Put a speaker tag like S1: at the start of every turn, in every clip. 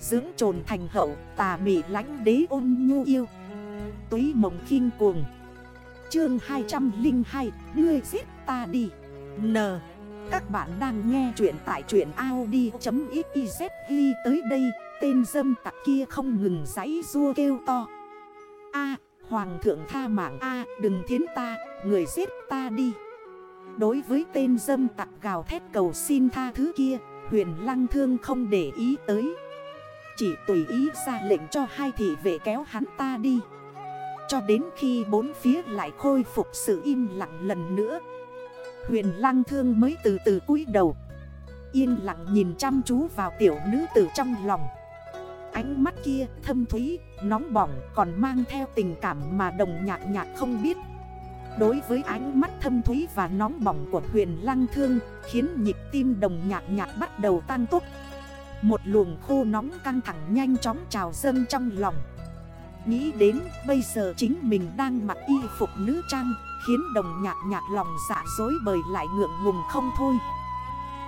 S1: Dưỡng trồn thành hậu, tà mị lánh đế ôn nhu yêu. Túy mộng khinh cuồng. Chương 202 Ngươi giết ta đi. N. Các bạn đang nghe chuyện tại chuyện Audi.xyz ghi tới đây, Tên dâm tặc kia không ngừng giấy rua kêu to. A, Hoàng thượng tha mạng A, Đừng thiến ta, Người giết ta đi. Đối với tên dâm tặc gào thét cầu xin tha thứ kia, Huyền lăng thương không để ý tới. Chỉ tùy ý ra lệnh cho hai thị vệ kéo hắn ta đi. Cho đến khi bốn phía lại khôi phục sự im lặng lần nữa Huyền lăng thương mới từ từ cúi đầu. Yên lặng nhìn chăm chú vào tiểu nữ tử trong lòng. Ánh mắt kia thâm thúy, nóng bỏng còn mang theo tình cảm mà đồng nhạc nhạc không biết. Đối với ánh mắt thâm thúy và nóng bỏng của huyền lăng thương Khiến nhịp tim đồng nhạc nhạc bắt đầu tăng tốc. Một luồng khô nóng căng thẳng nhanh chóng trào dâng trong lòng. Nghĩ đến bây giờ chính mình đang mặc y phục nữ trang, Khiến đồng nhạc nhạc lòng dạ dối bởi lại ngượng ngùng không thôi.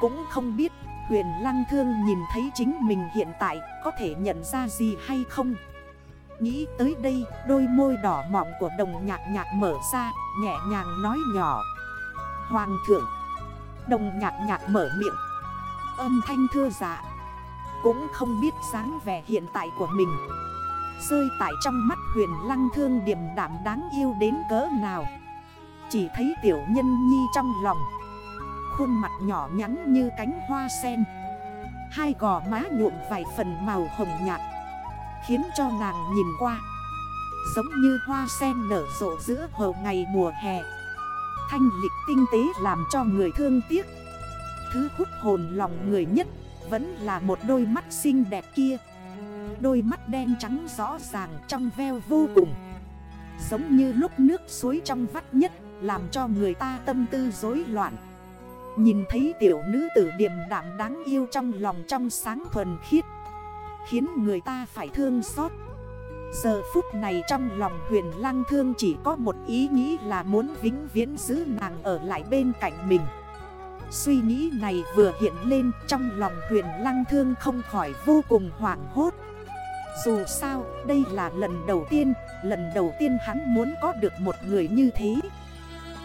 S1: Cũng không biết huyền lăng thương nhìn thấy chính mình hiện tại có thể nhận ra gì hay không. Nghĩ tới đây, đôi môi đỏ mọng của đồng nhạc nhạc mở ra, Nhẹ nhàng nói nhỏ. Hoàng thượng. Đồng nhạc nhạc mở miệng. Âm thanh thưa dạ. Cũng không biết dáng vẻ hiện tại của mình. Rơi tại trong mắt huyền lăng thương điềm đảm đáng yêu đến cỡ nào. Chỉ thấy tiểu nhân nhi trong lòng. Khuôn mặt nhỏ nhắn như cánh hoa sen. Hai gò má nhuộm vài phần màu hồng nhạt. Khiến cho nàng nhìn qua. Giống như hoa sen nở rộ giữa hồ ngày mùa hè. Thanh lịch tinh tế làm cho người thương tiếc. Thứ hút hồn lòng người nhất. Vẫn là một đôi mắt xinh đẹp kia. Đôi mắt đen trắng rõ ràng trong veo vô cùng. Giống như lúc nước suối trong vắt nhất, Làm cho người ta tâm tư rối loạn. Nhìn thấy tiểu nữ tử điềm đạm đáng yêu trong lòng trong sáng thuần khiết, Khiến người ta phải thương xót. Giờ phút này trong lòng huyền lăng thương chỉ có một ý nghĩ là muốn vĩnh viễn giữ nàng ở lại bên cạnh mình. Suy nghĩ này vừa hiện lên trong lòng huyền lăng thương không khỏi vô cùng hoảng hốt. Dù sao đây là lần đầu tiên, lần đầu tiên hắn muốn có được một người như thế.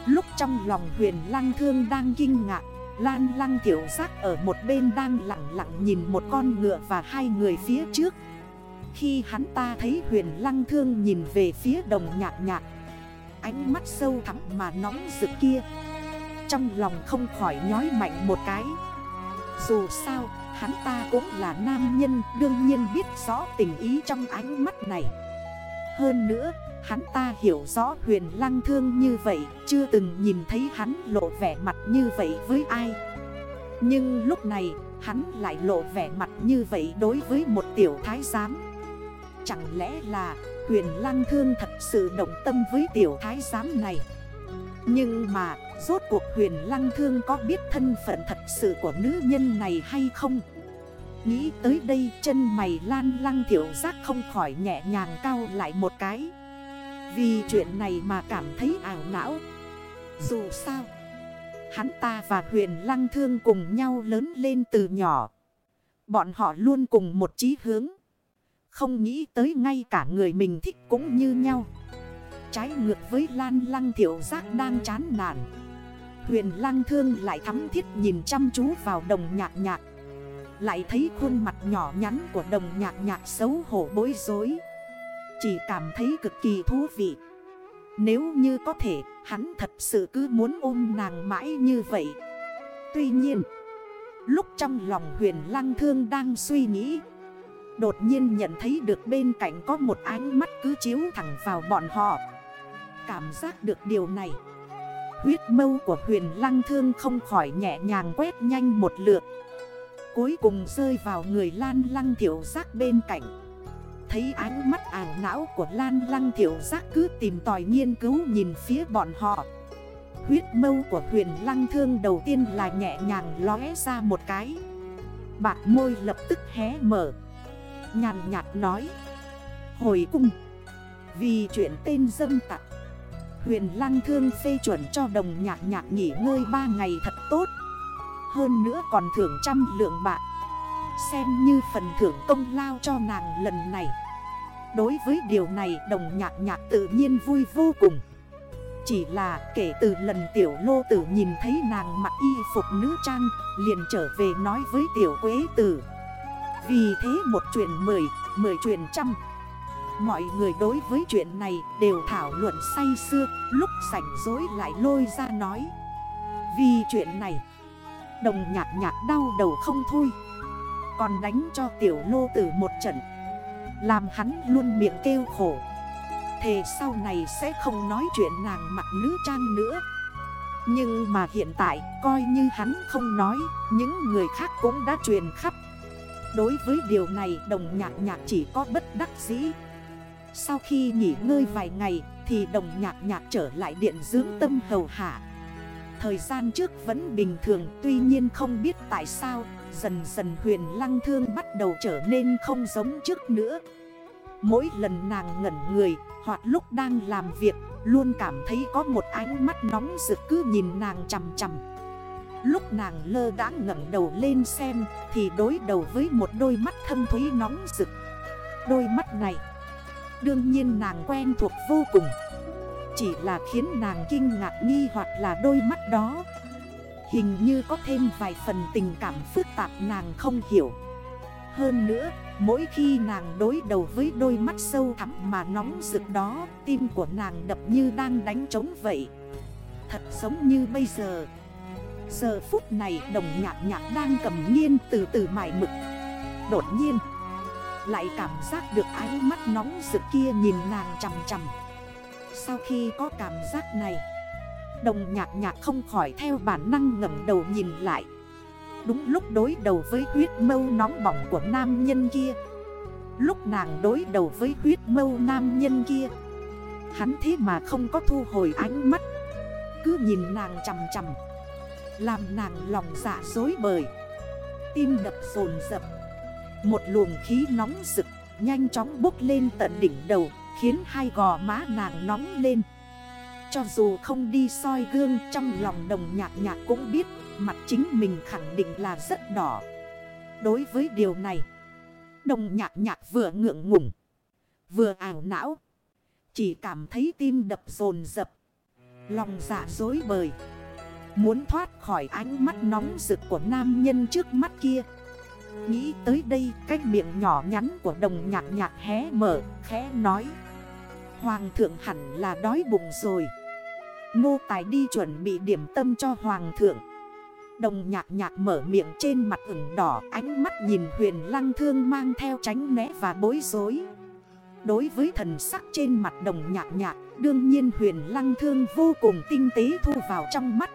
S1: Lúc trong lòng huyền lăng thương đang kinh ngạc Lan lăng tiểu giác ở một bên đang lặng lặng nhìn một con ngựa và hai người phía trước. Khi hắn ta thấy huyền lăng thương nhìn về phía đồng nhạc nhạc Ánh mắt sâu thẳm mà nóng rực kia. Trong lòng không khỏi nhói mạnh một cái. Dù sao, hắn ta cũng là nam nhân, đương nhiên biết rõ tình ý trong ánh mắt này. Hơn nữa, Hắn ta hiểu rõ huyền lăng thương như vậy, Chưa từng nhìn thấy hắn lộ vẻ mặt như vậy với ai. Nhưng lúc này, hắn lại lộ vẻ mặt như vậy đối với một tiểu thái giám. Chẳng lẽ là huyền lăng thương thật sự động tâm với tiểu thái giám này? Nhưng mà, rốt cuộc huyền lăng thương có biết thân phận thật sự của nữ nhân này hay không? Nghĩ tới đây, chân mày lan lăng thiểu giác không khỏi nhẹ nhàng cao lại một cái. Vì chuyện này mà cảm thấy ảo não. Dù sao, Hắn ta và huyền lăng thương cùng nhau lớn lên từ nhỏ. Bọn họ luôn cùng một chí hướng. Không nghĩ tới ngay cả người mình thích cũng như nhau. Trái ngược với lan lăng thiểu giác đang chán nản. Huyền lăng thương lại thắm thiết nhìn chăm chú vào đồng nhạc nhạc. Lại thấy khuôn mặt nhỏ nhắn của đồng nhạc nhạc xấu hổ bối rối. Chỉ cảm thấy cực kỳ thú vị. Nếu như có thể, Hắn thật sự cứ muốn ôm nàng mãi như vậy. Tuy nhiên, Lúc trong lòng huyền lăng thương đang suy nghĩ, Đột nhiên nhận thấy được bên cạnh có một ánh mắt cứ chiếu thẳng vào bọn họ. Cảm giác được điều này. Huyết mâu của huyền lăng thương không khỏi nhẹ nhàng quét nhanh một lượt. Cuối cùng rơi vào người lan lăng thiểu giác bên cạnh. Thấy ánh mắt ảo não của Lan Lăng Thiểu Giác cứ tìm tòi nghiên cứu nhìn phía bọn họ. Huyết mâu của huyền lăng thương đầu tiên là nhẹ nhàng lóe ra một cái. Bạc môi lập tức hé mở. Nhàn nhạt nói. Hồi cung. Vì chuyện tên dâm tặc. Huyền lăng thương phê chuẩn cho đồng nhạc nhạc nghỉ ngơi 3 ngày thật tốt. Hơn nữa còn thưởng trăm lượng bạc. Xem như phần thưởng công lao cho nàng lần này. Đối với điều này đồng nhạc nhạc tự nhiên vui vô cùng. Chỉ là kể từ lần tiểu lô tử nhìn thấy nàng mặc y phục nữ trang Liền trở về nói với tiểu quế tử. Vì thế một chuyện mười, mười chuyện trăm. Mọi người đối với chuyện này đều thảo luận say xưa Lúc sảnh dối lại lôi ra nói. Vì chuyện này, Đồng nhạc nhạc đau đầu không thôi. Còn đánh cho tiểu lô tử một trận. Làm hắn luôn miệng kêu khổ. Thề sau này sẽ không nói chuyện nàng mặt nữ trang nữa. Nhưng mà hiện tại, coi như hắn không nói, Những người khác cũng đã truyền khắp. Đối với điều này, đồng nhạc nhạc chỉ có bất đắc dĩ. Sau khi nghỉ ngơi vài ngày, Thì đồng nhạc nhạc trở lại điện dưỡng tâm hầu hạ. Thời gian trước vẫn bình thường, Tuy nhiên không biết tại sao, Dần dần huyền lăng thương bắt đầu trở nên không giống trước nữa. Mỗi lần nàng ngẩn người, Hoặc lúc đang làm việc, Luôn cảm thấy có một ánh mắt nóng rực cứ nhìn nàng chầm chầm Lúc nàng lơ đã ngẩn đầu lên xem, Thì đối đầu với một đôi mắt thâm thúy nóng rực. Đôi mắt này Đương nhiên nàng quen thuộc vô cùng. Chỉ là khiến nàng kinh ngạc nghi hoặc là đôi mắt đó. Hình như có thêm vài phần tình cảm phức tạp nàng không hiểu. Hơn nữa, mỗi khi nàng đối đầu với đôi mắt sâu thẳm mà nóng rực đó Tim của nàng đập như đang đánh trống vậy. Thật giống như bây giờ. Giờ phút này đồng nhạc nhạc đang cầm nghiên từ từ mải mực. Đột nhiên lại cảm giác được ánh mắt nóng rực kia nhìn nàng chầm chầm Sau khi có cảm giác này, Đồng nhạc nhạc không khỏi theo bản năng ngẩng đầu nhìn lại. Đúng lúc đối đầu với huyết mâu nóng bỏng của nam nhân kia. Lúc nàng đối đầu với huyết mâu nam nhân kia, Hắn thế mà không có thu hồi ánh mắt. Cứ nhìn nàng chầm chầm Làm nàng lòng dạ dối bời. Tim đập rồn rập. Một luồng khí nóng rực Nhanh chóng bốc lên tận đỉnh đầu Khiến hai gò má nàng nóng lên. Cho dù không đi soi gương trong lòng đồng nhạc nhạc cũng biết Mặt chính mình khẳng định là rất đỏ. Đối với điều này Đồng nhạc nhạc vừa ngượng ngủng Vừa ảo não Chỉ cảm thấy tim đập dồn dập, Lòng dạ dối bời. Muốn thoát khỏi ánh mắt nóng rực của nam nhân trước mắt kia Nghĩ tới đây, cái miệng nhỏ nhắn của đồng nhạc nhạc hé mở, khẽ nói. Hoàng thượng hẳn là đói bụng rồi. Nô tài đi chuẩn bị điểm tâm cho hoàng thượng. Đồng nhạc nhạc mở miệng trên mặt ửng đỏ, Ánh mắt nhìn huyền lăng thương mang theo tránh né và bối rối. Đối với thần sắc trên mặt đồng nhạc nhạc, Đương nhiên huyền lăng thương vô cùng tinh tế thu vào trong mắt.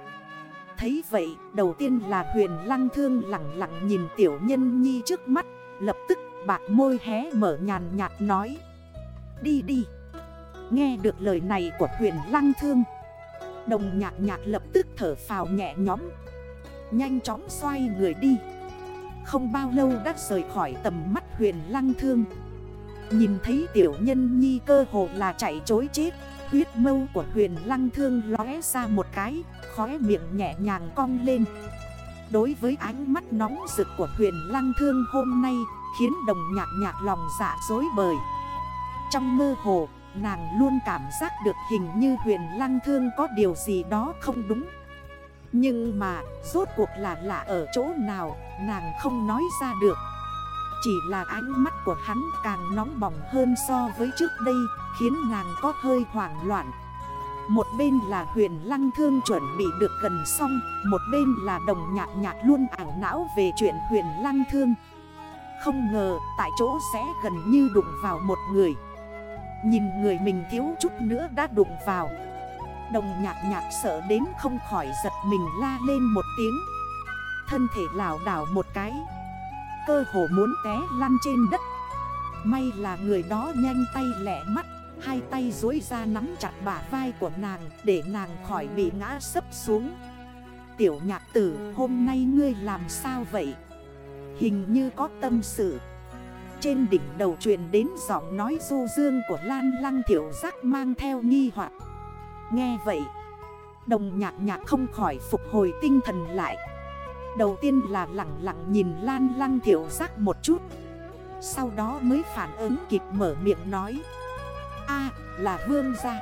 S1: Thấy vậy, đầu tiên là huyền lăng thương lặng lặng nhìn tiểu nhân nhi trước mắt, Lập tức bạc môi hé mở nhàn nhạt nói. Đi đi. Nghe được lời này của huyền lăng thương, Đồng nhạc nhạc lập tức thở phào nhẹ nhóm Nhanh chóng xoay người đi. Không bao lâu đã rời khỏi tầm mắt huyền lăng thương. Nhìn thấy tiểu nhân nhi cơ hồ là chạy chối chết. Huyết mâu của huyền lăng thương lóe ra một cái, Khóe miệng nhẹ nhàng cong lên. Đối với ánh mắt nóng rực của huyền lăng thương hôm nay, Khiến đồng nhạc nhạc lòng dạ dối bời. Trong mơ hồ, Nàng luôn cảm giác được hình như huyền lăng thương có điều gì đó không đúng. Nhưng mà, rốt cuộc là lạ ở chỗ nào, nàng không nói ra được. Chỉ là ánh mắt của hắn càng nóng bỏng hơn so với trước đây. Khiến nàng có hơi hoảng loạn. Một bên là huyền lăng thương chuẩn bị được gần xong, Một bên là đồng nhạc nhạc luôn ảo não về chuyện huyền lăng thương. Không ngờ, tại chỗ sẽ gần như đụng vào một người. Nhìn người mình thiếu chút nữa đã đụng vào. Đồng nhạc nhạc sợ đến không khỏi giật mình la lên một tiếng. Thân thể lào đảo một cái. Cơ hồ muốn té lăn trên đất. May là người đó nhanh tay lẻ mắt. Hai tay dối ra nắm chặt bả vai của nàng Để nàng khỏi bị ngã sấp xuống. Tiểu nhạc tử, hôm nay ngươi làm sao vậy? Hình như có tâm sự. Trên đỉnh đầu truyền đến giọng nói du dương của Lan Lăng Thiểu Giác mang theo nghi hoặc. Nghe vậy, Đồng nhạc nhạc không khỏi phục hồi tinh thần lại. Đầu tiên là lặng lặng nhìn lan lăng thiểu giác một chút, Sau đó mới phản ứng kịp mở miệng nói a là vương gia.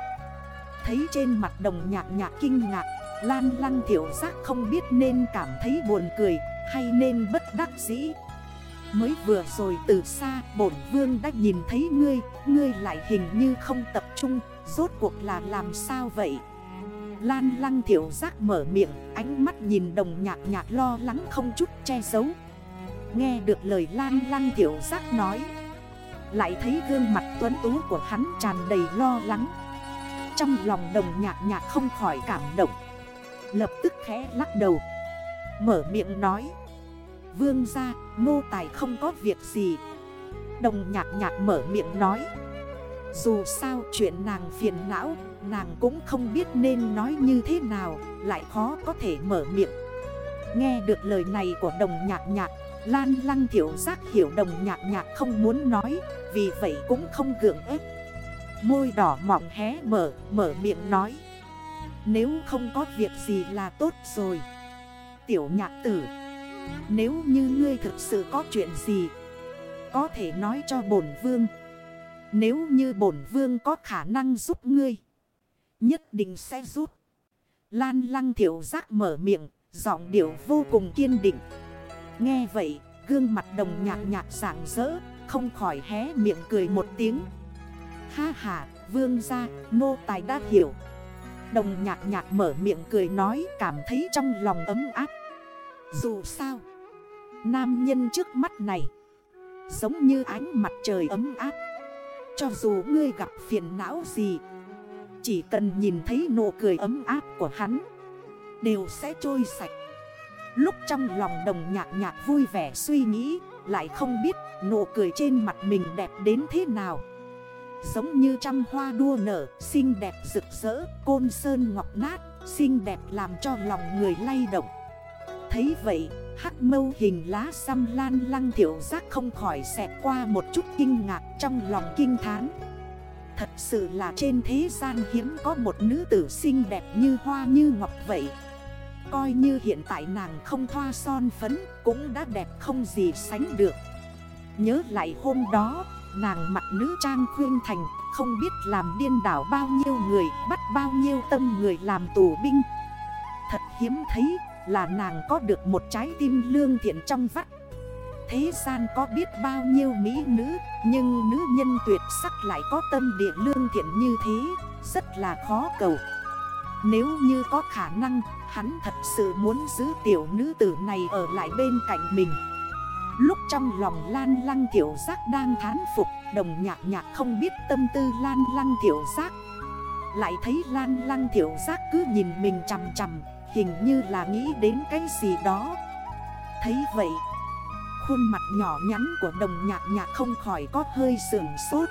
S1: Thấy trên mặt đồng nhạc nhạc kinh ngạc, Lan lăng thiểu giác không biết nên cảm thấy buồn cười Hay nên bất đắc dĩ. Mới vừa rồi từ xa, bổn vương đã nhìn thấy ngươi Ngươi lại hình như không tập trung, Rốt cuộc là làm sao vậy? Lan lăng thiểu giác mở miệng, Ánh mắt nhìn đồng nhạc nhạc lo lắng không chút che giấu. Nghe được lời lan lăng thiểu giác nói lại thấy gương mặt tuấn tú của hắn tràn đầy lo lắng. Trong lòng đồng nhạc nhạc không khỏi cảm động. Lập tức khẽ lắc đầu, Mở miệng nói, Vương ra nô tài không có việc gì. Đồng nhạc nhạc mở miệng nói, Dù sao chuyện nàng phiền não, Nàng cũng không biết nên nói như thế nào, Lại khó có thể mở miệng. Nghe được lời này của đồng nhạc nhạc Lan lăng thiểu giác hiểu đồng nhạc nhạc không muốn nói Vì vậy cũng không gượng ép. Môi đỏ mỏng hé mở, mở miệng nói Nếu không có việc gì là tốt rồi. Tiểu nhạc tử Nếu như ngươi thực sự có chuyện gì Có thể nói cho bổn vương. Nếu như bổn vương có khả năng giúp ngươi Nhất định sẽ giúp. Lan lăng thiểu giác mở miệng Giọng điệu vô cùng kiên định. Nghe vậy, gương mặt đồng nhạc nhạc sảng rỡ, Không khỏi hé miệng cười một tiếng. Ha ha, vương ra nô tài đã hiểu. Đồng nhạc nhạc mở miệng cười nói, cảm thấy trong lòng ấm áp. Dù sao, Nam nhân trước mắt này, Giống như ánh mặt trời ấm áp. Cho dù ngươi gặp phiền não gì, Chỉ cần nhìn thấy nụ cười ấm áp của hắn, Đều sẽ trôi sạch. Lúc trong lòng đồng nhạc nhạc vui vẻ suy nghĩ Lại không biết nụ cười trên mặt mình đẹp đến thế nào Giống như trăm hoa đua nở, xinh đẹp rực rỡ, côn sơn ngọc nát, xinh đẹp làm cho lòng người lay động. Thấy vậy, hắc mâu hình lá xăm lan lăng thiểu giác không khỏi xẹt qua một chút kinh ngạc trong lòng kinh thán. Thật sự là trên thế gian hiếm có một nữ tử xinh đẹp như hoa như ngọc vậy. Coi như hiện tại nàng không thoa son phấn cũng đã đẹp không gì sánh được. Nhớ lại hôm đó, Nàng mặt nữ trang khuyên thành, Không biết làm điên đảo bao nhiêu người, Bắt bao nhiêu tâm người làm tù binh. Thật hiếm thấy là nàng có được một trái tim lương thiện trong vắt. Thế gian có biết bao nhiêu mỹ nữ, Nhưng nữ nhân tuyệt sắc lại có tâm địa lương thiện như thế, Rất là khó cầu. Nếu như có khả năng, Hắn thật sự muốn giữ tiểu nữ tử này ở lại bên cạnh mình. Lúc trong lòng lan lăng tiểu giác đang thán phục, Đồng nhạc nhạc không biết tâm tư lan lăng tiểu giác. Lại thấy lan lăng tiểu giác cứ nhìn mình chằm chằm, Hình như là nghĩ đến cái gì đó. Thấy vậy, Khuôn mặt nhỏ nhắn của đồng nhạc nhạc không khỏi có hơi sườn sốt.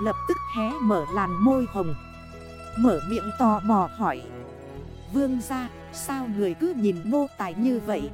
S1: Lập tức hé mở làn môi hồng. Mở miệng tò mò hỏi. Vương ra sao người cứ nhìn nô tài như vậy?